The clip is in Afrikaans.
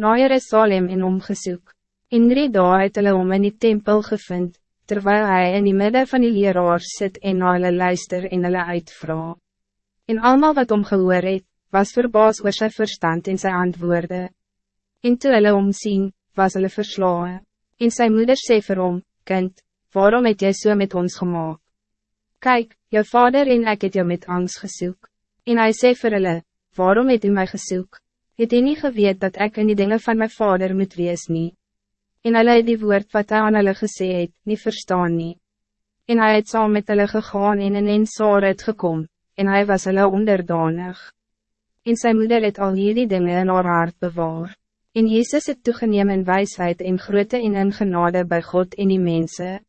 na Jerusalem en omgesoek. In drie dae het hulle om in die tempel gevind, terwijl hij in die midden van die leraars sit en na hulle luister en hulle uitvra. En allemaal wat om gehoor het, was verbaas oor sy verstand en sy antwoorde. En toe hulle omsien, was hulle verslaan. En sy moeder sê vir hom, Kind, waarom het jy so met ons gemaakt? Kijk, jou vader en ik het jou met angst gesoek. En hij sê vir hulle, waarom het u mij gesoek? Het u nie geweet dat ik in die dingen van mijn vader moet wees nie? En hulle het die woord wat hy aan hulle gesê het, nie verstaan nie. En hij het saam met hulle gegaan en in een saar het gekom, en hij was hulle onderdanig. En zijn moeder het al hierdie dingen in haar hart bewaar. En Jezus het toegeneem in wijsheid en grote en in genade bij God en die mensen.